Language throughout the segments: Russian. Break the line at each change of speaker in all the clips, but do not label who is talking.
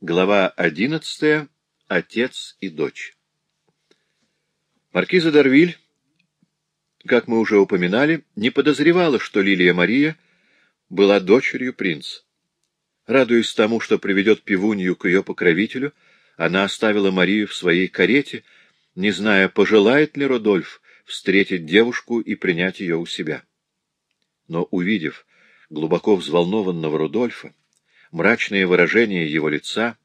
Глава одиннадцатая. Отец и дочь. Маркиза Дарвиль, как мы уже упоминали, не подозревала, что Лилия Мария была дочерью принца. Радуясь тому, что приведет пивунью к ее покровителю, она оставила Марию в своей карете, не зная, пожелает ли Родольф встретить девушку и принять ее у себя. Но, увидев глубоко взволнованного Рудольфа, мрачное выражение его лица,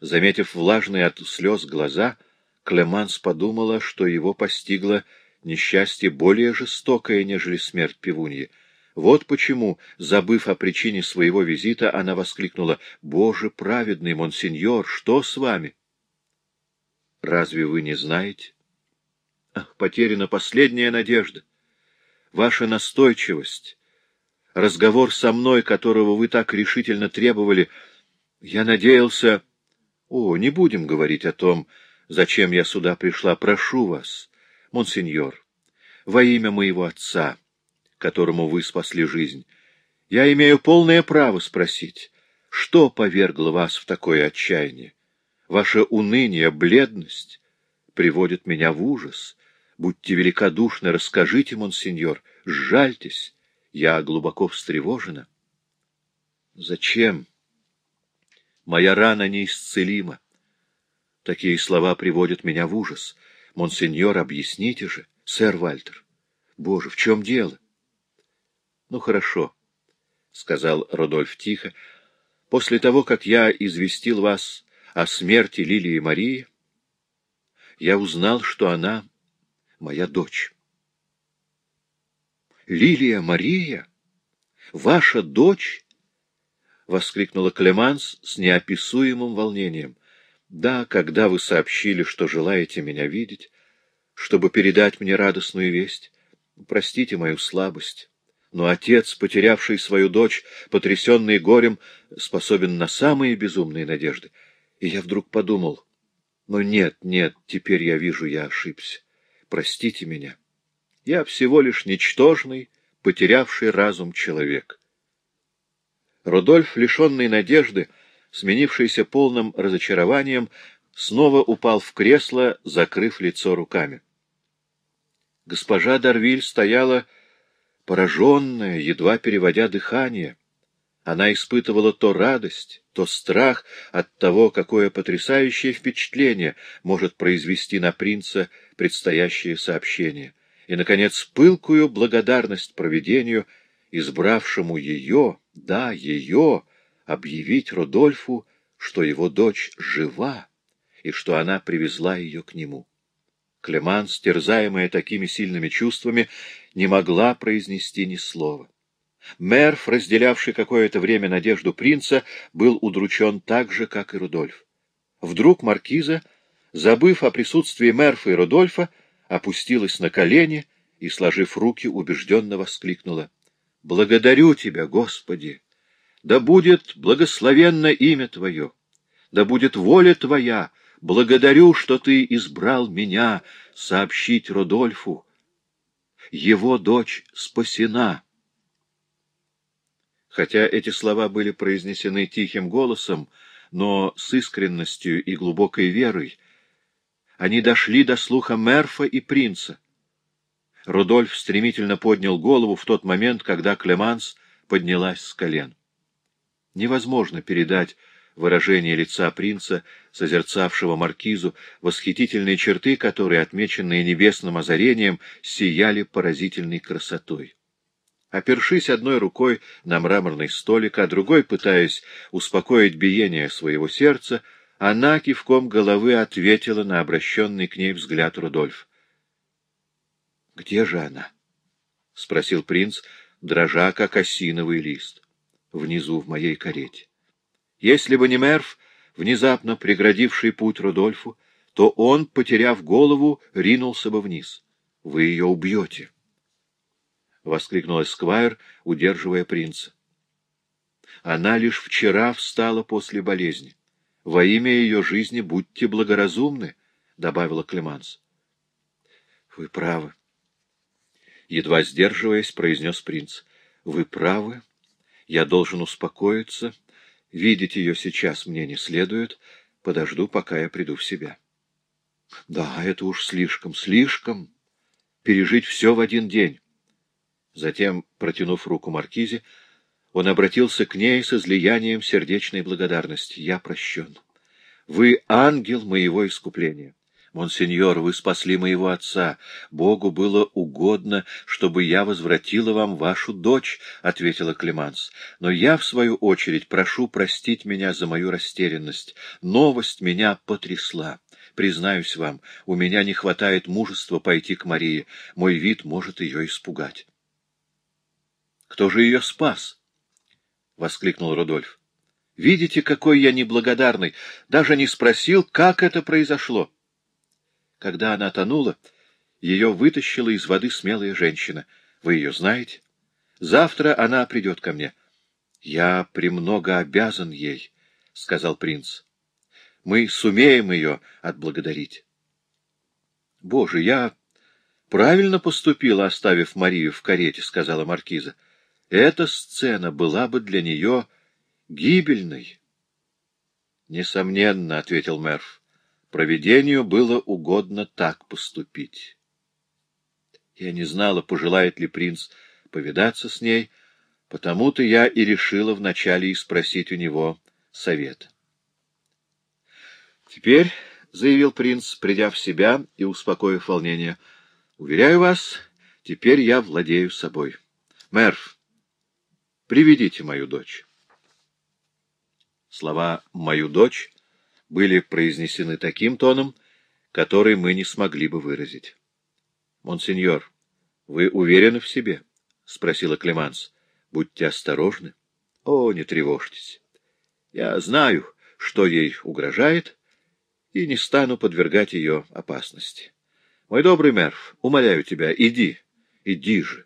заметив влажные от слез глаза, Клеманс подумала, что его постигло несчастье более жестокое, нежели смерть пивуньи. Вот почему, забыв о причине своего визита, она воскликнула, «Боже праведный, монсеньор, что с вами?» «Разве вы не знаете?» «Ах, потеряна последняя надежда! Ваша настойчивость, разговор со мной, которого вы так решительно требовали, я надеялся... О, не будем говорить о том, зачем я сюда пришла. Прошу вас, монсеньор, во имя моего отца, которому вы спасли жизнь, я имею полное право спросить, что повергло вас в такое отчаяние? Ваше уныние, бледность приводит меня в ужас. Будьте великодушны, расскажите, монсеньор, сжальтесь, я глубоко встревожена. Зачем? Моя рана неисцелима. Такие слова приводят меня в ужас. Монсеньор, объясните же, сэр Вальтер. Боже, в чем дело? Ну, хорошо, — сказал Родольф тихо. После того, как я известил вас о смерти Лилии Марии, я узнал, что она моя дочь. Лилия Мария? Ваша дочь? — воскликнула Клеманс с неописуемым волнением. — Да, когда вы сообщили, что желаете меня видеть, чтобы передать мне радостную весть. Простите мою слабость. Но отец, потерявший свою дочь, потрясенный горем, способен на самые безумные надежды. И я вдруг подумал, но нет, нет, теперь я вижу, я ошибся. Простите меня. Я всего лишь ничтожный, потерявший разум человек. Рудольф, лишенный надежды, сменившийся полным разочарованием, снова упал в кресло, закрыв лицо руками. Госпожа Дарвиль стояла пораженная, едва переводя дыхание. Она испытывала то радость, то страх от того, какое потрясающее впечатление может произвести на принца предстоящее сообщение и, наконец, пылкую благодарность провидению, избравшему ее, да, ее, объявить Рудольфу, что его дочь жива и что она привезла ее к нему. Клеманс, терзаемая такими сильными чувствами, не могла произнести ни слова. Мерф, разделявший какое-то время надежду принца, был удручен так же, как и Рудольф. Вдруг маркиза, забыв о присутствии Мерфа и Рудольфа, опустилась на колени и, сложив руки, убежденно воскликнула. — Благодарю Тебя, Господи! Да будет благословенно имя Твое! Да будет воля Твоя! Благодарю, что Ты избрал меня сообщить Родольфу. Его дочь спасена. Хотя эти слова были произнесены тихим голосом, но с искренностью и глубокой верой, они дошли до слуха Мерфа и принца. Рудольф стремительно поднял голову в тот момент, когда Клеманс поднялась с колен. Невозможно передать выражение лица принца, созерцавшего маркизу, восхитительные черты которые, отмеченные небесным озарением, сияли поразительной красотой. Опершись одной рукой на мраморный столик, а другой, пытаясь успокоить биение своего сердца, она кивком головы ответила на обращенный к ней взгляд Рудольф. — Где же она? — спросил принц, дрожа, как осиновый лист. — Внизу, в моей карете. Если бы не Мерв, внезапно преградивший путь Рудольфу, то он, потеряв голову, ринулся бы вниз. — Вы ее убьете! — воскликнул Эсквайр, удерживая принца. Она лишь вчера встала после болезни. Во имя ее жизни будьте благоразумны, — добавила Клеманс. — Вы правы. Едва сдерживаясь, произнес принц. — Вы правы. Я должен успокоиться Видеть ее сейчас мне не следует. Подожду, пока я приду в себя. Да, это уж слишком, слишком. Пережить все в один день. Затем, протянув руку Маркизе, он обратился к ней с излиянием сердечной благодарности. «Я прощен. Вы ангел моего искупления. Монсеньор, вы спасли моего отца. Богу было угодно, чтобы я возвратила вам вашу дочь, — ответила Клеманс. Но я, в свою очередь, прошу простить меня за мою растерянность. Новость меня потрясла. Признаюсь вам, у меня не хватает мужества пойти к Марии. Мой вид может ее испугать. — Кто же ее спас? — воскликнул Рудольф. — Видите, какой я неблагодарный. Даже не спросил, как это произошло. — когда она тонула, ее вытащила из воды смелая женщина. Вы ее знаете? Завтра она придет ко мне. — Я премного обязан ей, — сказал принц. — Мы сумеем ее отблагодарить. — Боже, я правильно поступила, оставив Марию в карете, — сказала маркиза. Эта сцена была бы для нее гибельной. — Несомненно, — ответил Мерф. Проведению было угодно так поступить. Я не знала, пожелает ли принц повидаться с ней, потому-то я и решила вначале спросить у него совет. Теперь, — заявил принц, придя в себя и успокоив волнение, — уверяю вас, теперь я владею собой. Мерф, приведите мою дочь. Слова «мою дочь» были произнесены таким тоном, который мы не смогли бы выразить. — Монсеньор, вы уверены в себе? — спросила Клеманс. — Будьте осторожны. — О, не тревожьтесь. Я знаю, что ей угрожает, и не стану подвергать ее опасности. Мой добрый Мерв, умоляю тебя, иди, иди же. —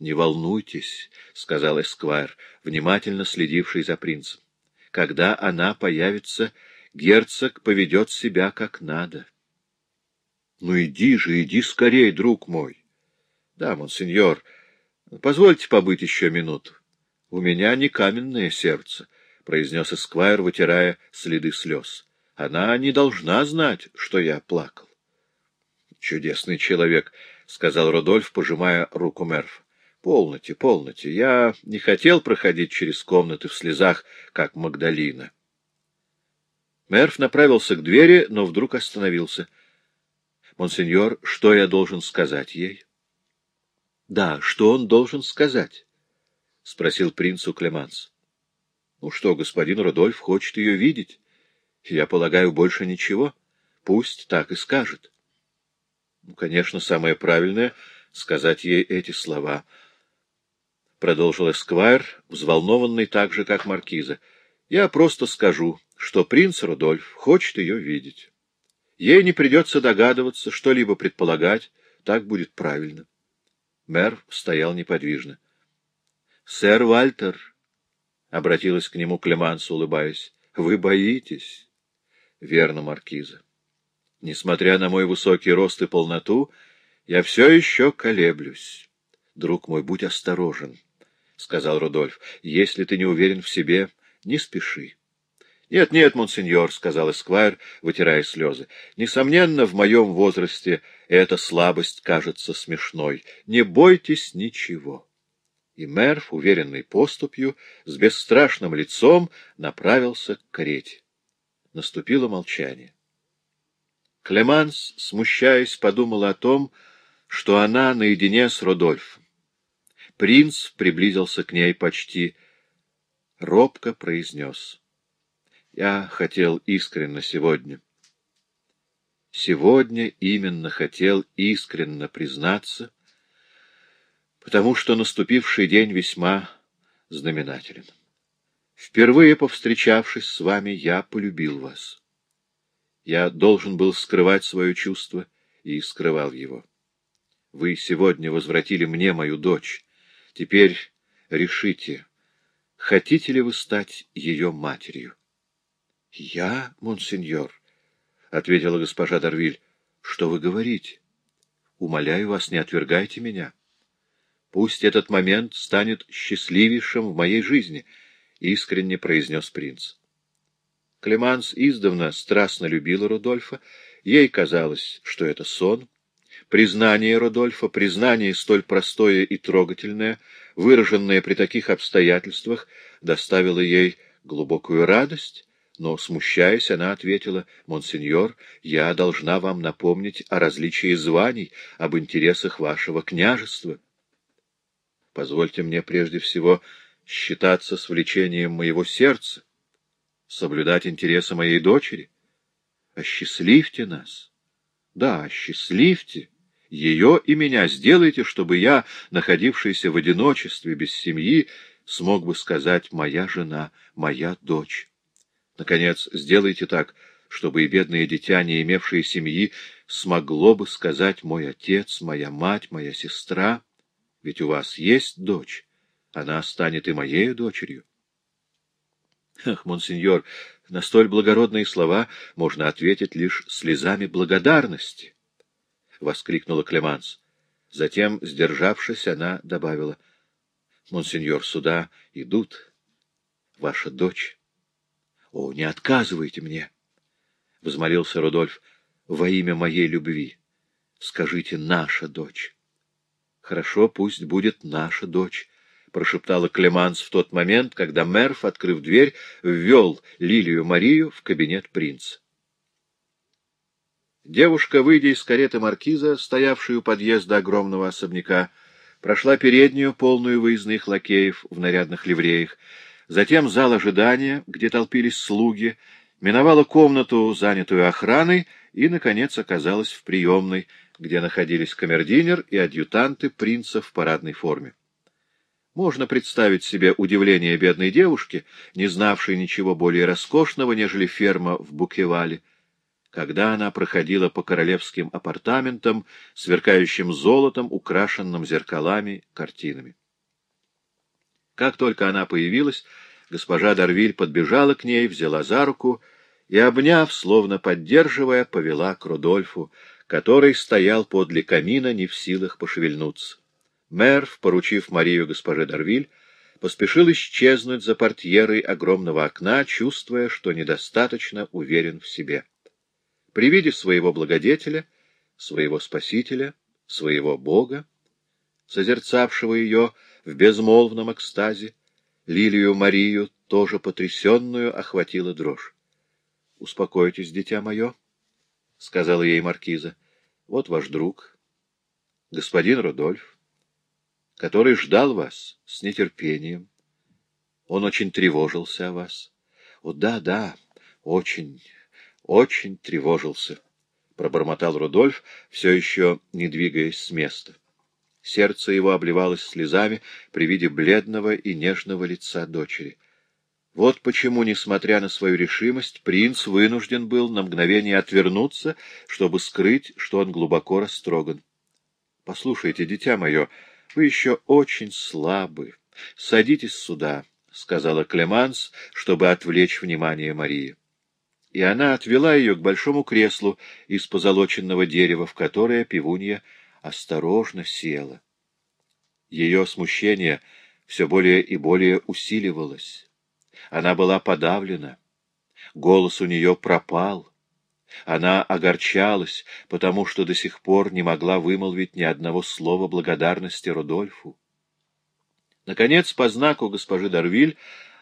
Не волнуйтесь, — сказал Эсквайр, внимательно следивший за принцем. Когда она появится, герцог поведет себя как надо. — Ну иди же, иди скорей, друг мой. — Да, монсеньор, позвольте побыть еще минуту. — У меня не каменное сердце, — произнес Эсквайр, вытирая следы слез. — Она не должна знать, что я плакал. — Чудесный человек, — сказал Рудольф, пожимая руку Мерфа. Полноте, полноте. Я не хотел проходить через комнаты в слезах, как Магдалина. Мерф направился к двери, но вдруг остановился. — Монсеньор, что я должен сказать ей? — Да, что он должен сказать? — спросил принц у Клеманс. — Ну что, господин Рудольф хочет ее видеть. Я полагаю, больше ничего. Пусть так и скажет. Ну, конечно, самое правильное — сказать ей эти слова —— продолжил Эсквайр, взволнованный так же, как маркиза. — Я просто скажу, что принц Рудольф хочет ее видеть. Ей не придется догадываться, что-либо предполагать, так будет правильно. Мэр стоял неподвижно. — Сэр Вальтер, — обратилась к нему Клеманс, улыбаясь, — вы боитесь? — Верно, маркиза. Несмотря на мой высокий рост и полноту, я все еще колеблюсь. Друг мой, будь осторожен. —— сказал Рудольф. — Если ты не уверен в себе, не спеши. — Нет, нет, монсеньор, — сказал Эсквайр, вытирая слезы. — Несомненно, в моем возрасте эта слабость кажется смешной. Не бойтесь ничего. И Мерф, уверенный поступью, с бесстрашным лицом направился к карете. Наступило молчание. Клеманс, смущаясь, подумала о том, что она наедине с Рудольфом. Принц приблизился к ней почти робко произнес. — Я хотел искренно сегодня. Сегодня именно хотел искренно признаться, потому что наступивший день весьма знаменателен. Впервые повстречавшись с вами, я полюбил вас. Я должен был скрывать свое чувство и скрывал его. Вы сегодня возвратили мне мою дочь, Теперь решите, хотите ли вы стать ее матерью? — Я, монсеньор, — ответила госпожа Дарвиль, — что вы говорите? Умоляю вас, не отвергайте меня. Пусть этот момент станет счастливейшим в моей жизни. — искренне произнес принц. Клеманс издавна страстно любила Рудольфа, ей казалось, что это сон. Признание Рудольфа, признание столь простое и трогательное, выраженное при таких обстоятельствах, доставило ей глубокую радость, но, смущаясь, она ответила, «Монсеньор, я должна вам напомнить о различии званий, об интересах вашего княжества. Позвольте мне прежде всего считаться с влечением моего сердца, соблюдать интересы моей дочери. Осчастливьте нас. Да, осчастливьте. Ее и меня сделайте, чтобы я, находившийся в одиночестве, без семьи, смог бы сказать «моя жена, моя дочь». Наконец, сделайте так, чтобы и бедное дитя, не имевшее семьи, смогло бы сказать «мой отец, моя мать, моя сестра». Ведь у вас есть дочь, она станет и моей дочерью. Ах, монсеньор, на столь благородные слова можно ответить лишь слезами благодарности, — воскликнула Клеманс. Затем, сдержавшись, она добавила, — Монсеньор, сюда идут. Ваша дочь. — О, не отказывайте мне! — взмолился Рудольф. — Во имя моей любви. Скажите «наша дочь». Хорошо, пусть будет наша дочь. — прошептала Клеманс в тот момент, когда Мерф, открыв дверь, ввел Лилию Марию в кабинет принца. Девушка, выйдя из кареты маркиза, стоявшей у подъезда огромного особняка, прошла переднюю, полную выездных лакеев в нарядных ливреях, затем зал ожидания, где толпились слуги, миновала комнату, занятую охраной, и, наконец, оказалась в приемной, где находились камердинер и адъютанты принца в парадной форме. Можно представить себе удивление бедной девушки, не знавшей ничего более роскошного, нежели ферма в Букевале, когда она проходила по королевским апартаментам, сверкающим золотом, украшенным зеркалами, картинами. Как только она появилась, госпожа Дарвиль подбежала к ней, взяла за руку и, обняв, словно поддерживая, повела к Рудольфу, который стоял подле камина, не в силах пошевельнуться. Мэр, поручив Марию госпоже Дарвиль, поспешил исчезнуть за портьерой огромного окна, чувствуя, что недостаточно уверен в себе. При виде своего благодетеля, своего спасителя, своего Бога, созерцавшего ее в безмолвном экстазе, Лилию Марию, тоже потрясенную, охватила дрожь. — Успокойтесь, дитя мое, — сказала ей маркиза. — Вот ваш друг, господин Рудольф который ждал вас с нетерпением. Он очень тревожился о вас. О, да, да, очень, очень тревожился, — пробормотал Рудольф, все еще не двигаясь с места. Сердце его обливалось слезами при виде бледного и нежного лица дочери. Вот почему, несмотря на свою решимость, принц вынужден был на мгновение отвернуться, чтобы скрыть, что он глубоко растроган. — Послушайте, дитя мое, — вы еще очень слабы. Садитесь сюда, — сказала Клеманс, чтобы отвлечь внимание Марии. И она отвела ее к большому креслу из позолоченного дерева, в которое пивунья осторожно села. Ее смущение все более и более усиливалось. Она была подавлена. Голос у нее пропал. Она огорчалась, потому что до сих пор не могла вымолвить ни одного слова благодарности Рудольфу. Наконец, по знаку госпожи Дарвиль,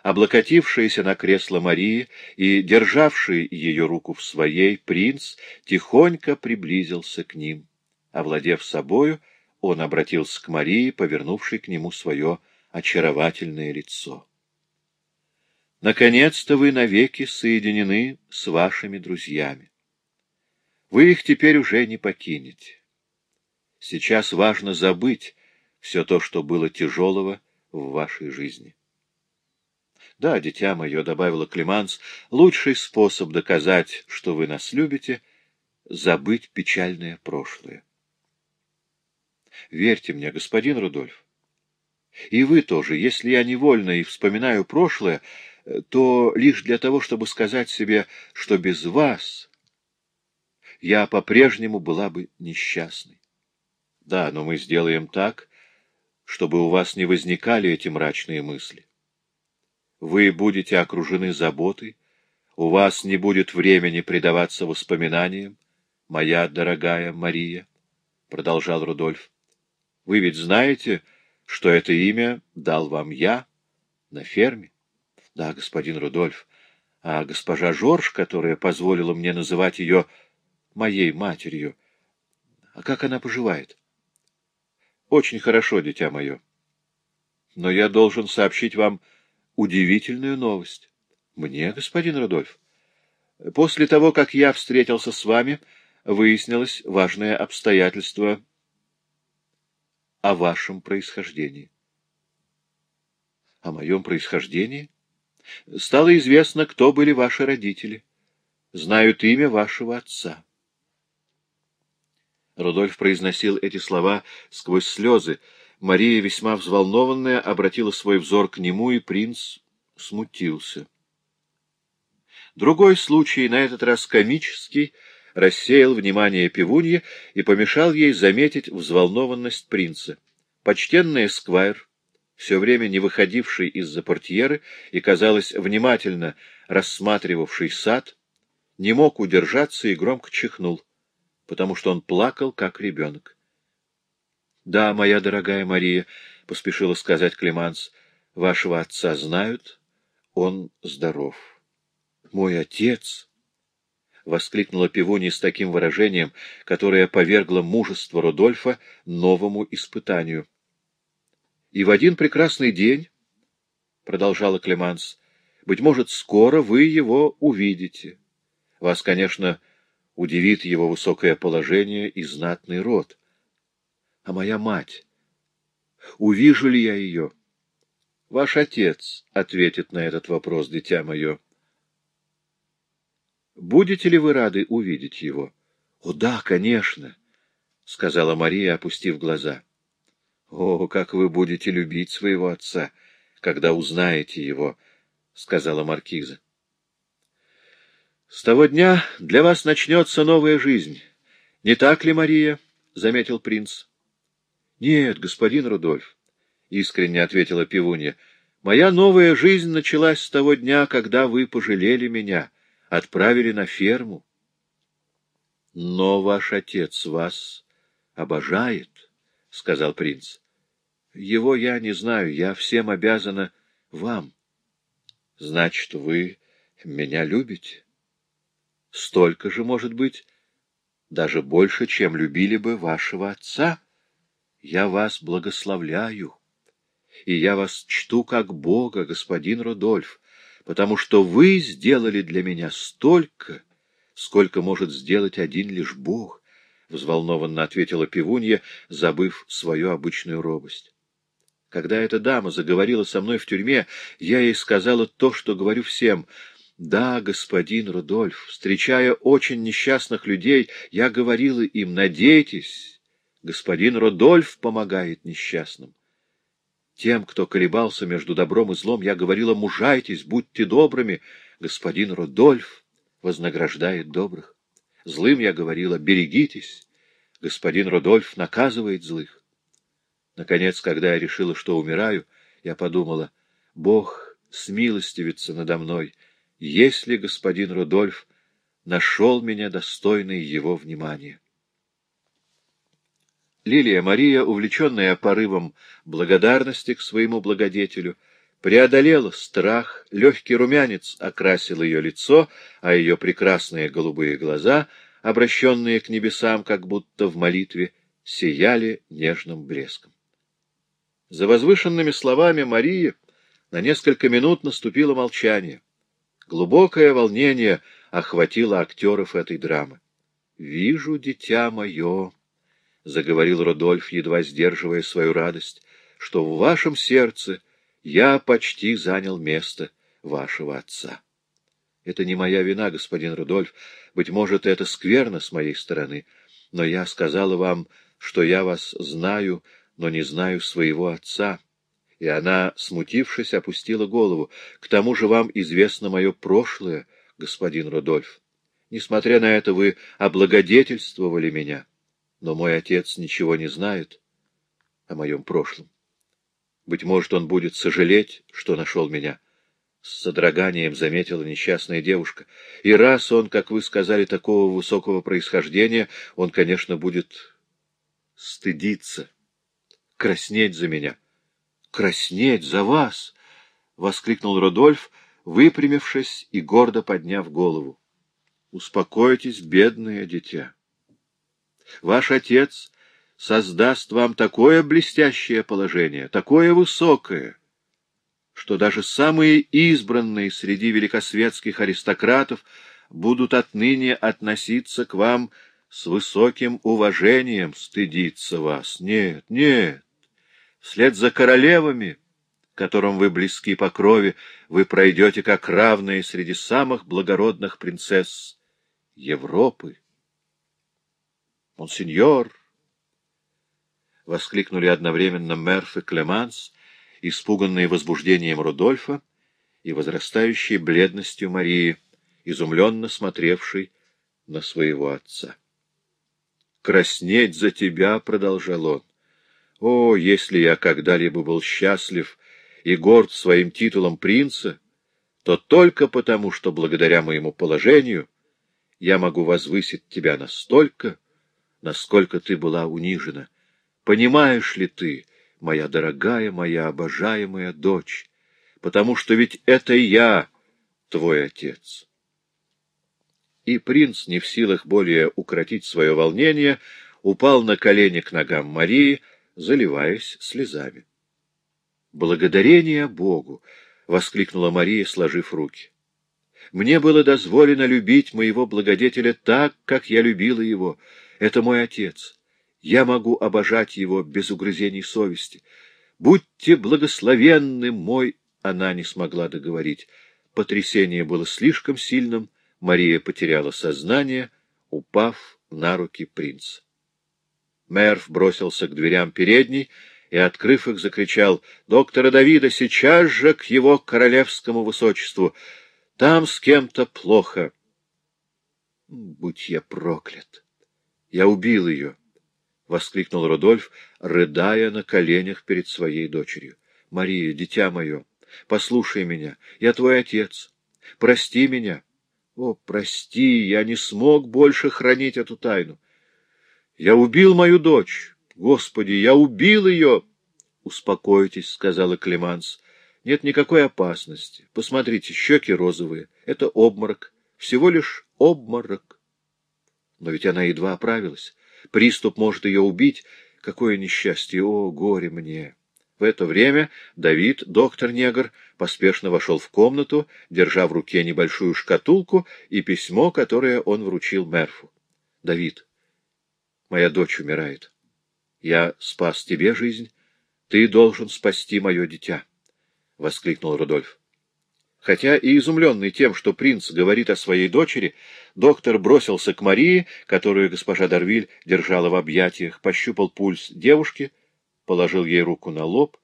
облокотившаяся на кресло Марии и державший ее руку в своей, принц тихонько приблизился к ним. Овладев собою, он обратился к Марии, повернувшей к нему свое очаровательное лицо. «Наконец-то вы навеки соединены с вашими друзьями. Вы их теперь уже не покинете. Сейчас важно забыть все то, что было тяжелого в вашей жизни. Да, дитя мое, — добавила Климанс, — лучший способ доказать, что вы нас любите, — забыть печальное прошлое. Верьте мне, господин Рудольф, и вы тоже, если я невольно и вспоминаю прошлое, то лишь для того, чтобы сказать себе, что без вас я по-прежнему была бы несчастной. Да, но мы сделаем так, чтобы у вас не возникали эти мрачные мысли. Вы будете окружены заботой, у вас не будет времени предаваться воспоминаниям, моя дорогая Мария, — продолжал Рудольф. — Вы ведь знаете, что это имя дал вам я на ферме? — Да, господин Рудольф. А госпожа Жорж, которая позволила мне называть ее моей матерью, а как она поживает? — Очень хорошо, дитя мое. Но я должен сообщить вам удивительную новость. — Мне, господин Рудольф? После того, как я встретился с вами, выяснилось важное обстоятельство о вашем происхождении. — О моем происхождении? Стало известно, кто были ваши родители. Знают имя вашего отца. Рудольф произносил эти слова сквозь слезы. Мария, весьма взволнованная, обратила свой взор к нему, и принц смутился. Другой случай, на этот раз комический, рассеял внимание пивуньи и помешал ей заметить взволнованность принца. Почтенный эсквайр, все время не выходивший из-за портьеры и, казалось, внимательно рассматривавший сад, не мог удержаться и громко чихнул, потому что он плакал, как ребенок. — Да, моя дорогая Мария, — поспешила сказать Климанс, — вашего отца знают, он здоров. — Мой отец! — воскликнула Пивуни с таким выражением, которое повергло мужество Рудольфа новому испытанию. — И в один прекрасный день, — продолжала Клеманс, — быть может, скоро вы его увидите. Вас, конечно, удивит его высокое положение и знатный род. А моя мать, увижу ли я ее? Ваш отец ответит на этот вопрос, дитя мое. Будете ли вы рады увидеть его? — О, да, конечно, — сказала Мария, опустив глаза. — О, как вы будете любить своего отца, когда узнаете его, — сказала маркиза. — С того дня для вас начнется новая жизнь. Не так ли, Мария? — заметил принц. — Нет, господин Рудольф, — искренне ответила пивунья. — Моя новая жизнь началась с того дня, когда вы пожалели меня — отправили на ферму. — Но ваш отец вас обожает, — сказал принц. — Его я не знаю, я всем обязана вам. — Значит, вы меня любите? — Столько же, может быть, даже больше, чем любили бы вашего отца. Я вас благословляю, и я вас чту как Бога, господин Рудольф, потому что вы сделали для меня столько, сколько может сделать один лишь Бог, — взволнованно ответила пивунья, забыв свою обычную робость. Когда эта дама заговорила со мной в тюрьме, я ей сказала то, что говорю всем. Да, господин Рудольф, встречая очень несчастных людей, я говорила им, надейтесь, господин Рудольф помогает несчастным. Тем, кто колебался между добром и злом, я говорила, мужайтесь, будьте добрыми. Господин Рудольф вознаграждает добрых. Злым я говорила, берегитесь. Господин Рудольф наказывает злых. Наконец, когда я решила, что умираю, я подумала, Бог смилостивится надо мной, если господин Рудольф нашел меня достойной его внимания. Лилия Мария, увлеченная порывом благодарности к своему благодетелю, преодолела страх, легкий румянец окрасил ее лицо, а ее прекрасные голубые глаза, обращенные к небесам, как будто в молитве, сияли нежным блеском. За возвышенными словами Марии на несколько минут наступило молчание. Глубокое волнение охватило актеров этой драмы. «Вижу, дитя мое», — заговорил Родольф, едва сдерживая свою радость, — что в вашем сердце я почти занял место вашего отца. Это не моя вина, господин Рудольф, быть может, это скверно с моей стороны, но я сказала вам, что я вас знаю, но не знаю своего отца. И она, смутившись, опустила голову. К тому же вам известно мое прошлое, господин Рудольф. Несмотря на это, вы облагодетельствовали меня но мой отец ничего не знает о моем прошлом. Быть может, он будет сожалеть, что нашел меня. с содроганием заметила несчастная девушка. И раз он, как вы сказали, такого высокого происхождения, он, конечно, будет стыдиться, краснеть за меня. Краснеть за вас! — воскликнул Рудольф, выпрямившись и гордо подняв голову. Успокойтесь, бедное дитя. Ваш отец создаст вам такое блестящее положение, такое высокое, что даже самые избранные среди великосветских аристократов будут отныне относиться к вам с высоким уважением, стыдиться вас. Нет, нет, вслед за королевами, которым вы близки по крови, вы пройдете как равные среди самых благородных принцесс Европы. «Монсеньор!» — воскликнули одновременно Мерф и Клеманс, испуганные возбуждением Рудольфа и возрастающей бледностью Марии, изумленно смотревшей на своего отца. «Краснеть за тебя!» — продолжал он. «О, если я когда-либо был счастлив и горд своим титулом принца, то только потому, что благодаря моему положению я могу возвысить тебя настолько, насколько ты была унижена. Понимаешь ли ты, моя дорогая, моя обожаемая дочь, потому что ведь это я, твой отец. И принц, не в силах более укротить свое волнение, упал на колени к ногам Марии, заливаясь слезами. «Благодарение Богу!» — воскликнула Мария, сложив руки. «Мне было дозволено любить моего благодетеля так, как я любила его. Это мой отец. Я могу обожать его без угрызений совести. Будьте благословенны, мой...» Она не смогла договорить. Потрясение было слишком сильным. Мария потеряла сознание, упав на руки принца. Мерв бросился к дверям передней и, открыв их, закричал «Доктора Давида сейчас же к его королевскому высочеству! Там с кем-то плохо!» «Будь я проклят! Я убил ее!» — воскликнул Рудольф, рыдая на коленях перед своей дочерью. — Мария, дитя мое, послушай меня, я твой отец. Прости меня. О, прости, я не смог больше хранить эту тайну. Я убил мою дочь. Господи, я убил ее! Успокойтесь, — сказала Клеманс. Нет никакой опасности. Посмотрите, щеки розовые. Это обморок. Всего лишь обморок. Но ведь она едва оправилась. Приступ может ее убить. Какое несчастье! О, горе мне! В это время Давид, доктор-негр, поспешно вошел в комнату, держа в руке небольшую шкатулку и письмо, которое он вручил Мерфу. — Давид, моя дочь умирает. Я спас тебе жизнь, ты должен спасти мое дитя, — воскликнул Рудольф. Хотя и изумленный тем, что принц говорит о своей дочери, доктор бросился к Марии, которую госпожа Дарвиль держала в объятиях, пощупал пульс девушки, положил ей руку на лоб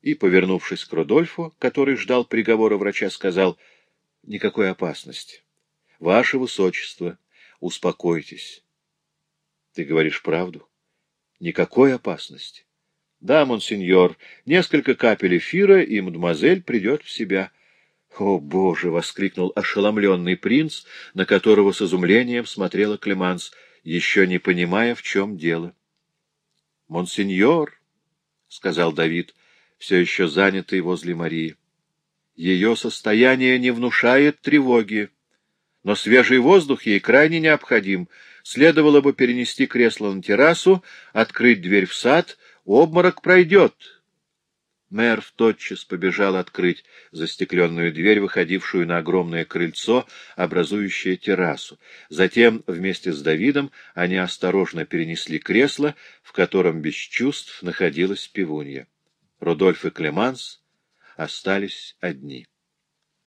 и, повернувшись к Рудольфу, который ждал приговора врача, сказал «Никакой опасности. Ваше Высочество, успокойтесь». «Ты говоришь правду? Никакой опасности?» «Да, монсеньор, несколько капель эфира, и мадемуазель придет в себя». «О, Боже!» — воскликнул ошеломленный принц, на которого с изумлением смотрела Клеманс, еще не понимая, в чем дело. «Монсеньор!» — сказал Давид, все еще занятый возле Марии. «Ее состояние не внушает тревоги, но свежий воздух ей крайне необходим. Следовало бы перенести кресло на террасу, открыть дверь в сад, обморок пройдет». Мэрв тотчас побежал открыть застекленную дверь, выходившую на огромное крыльцо, образующее террасу. Затем, вместе с Давидом, они осторожно перенесли кресло, в котором без чувств находилась пивунья. Рудольф и Клеманс остались одни.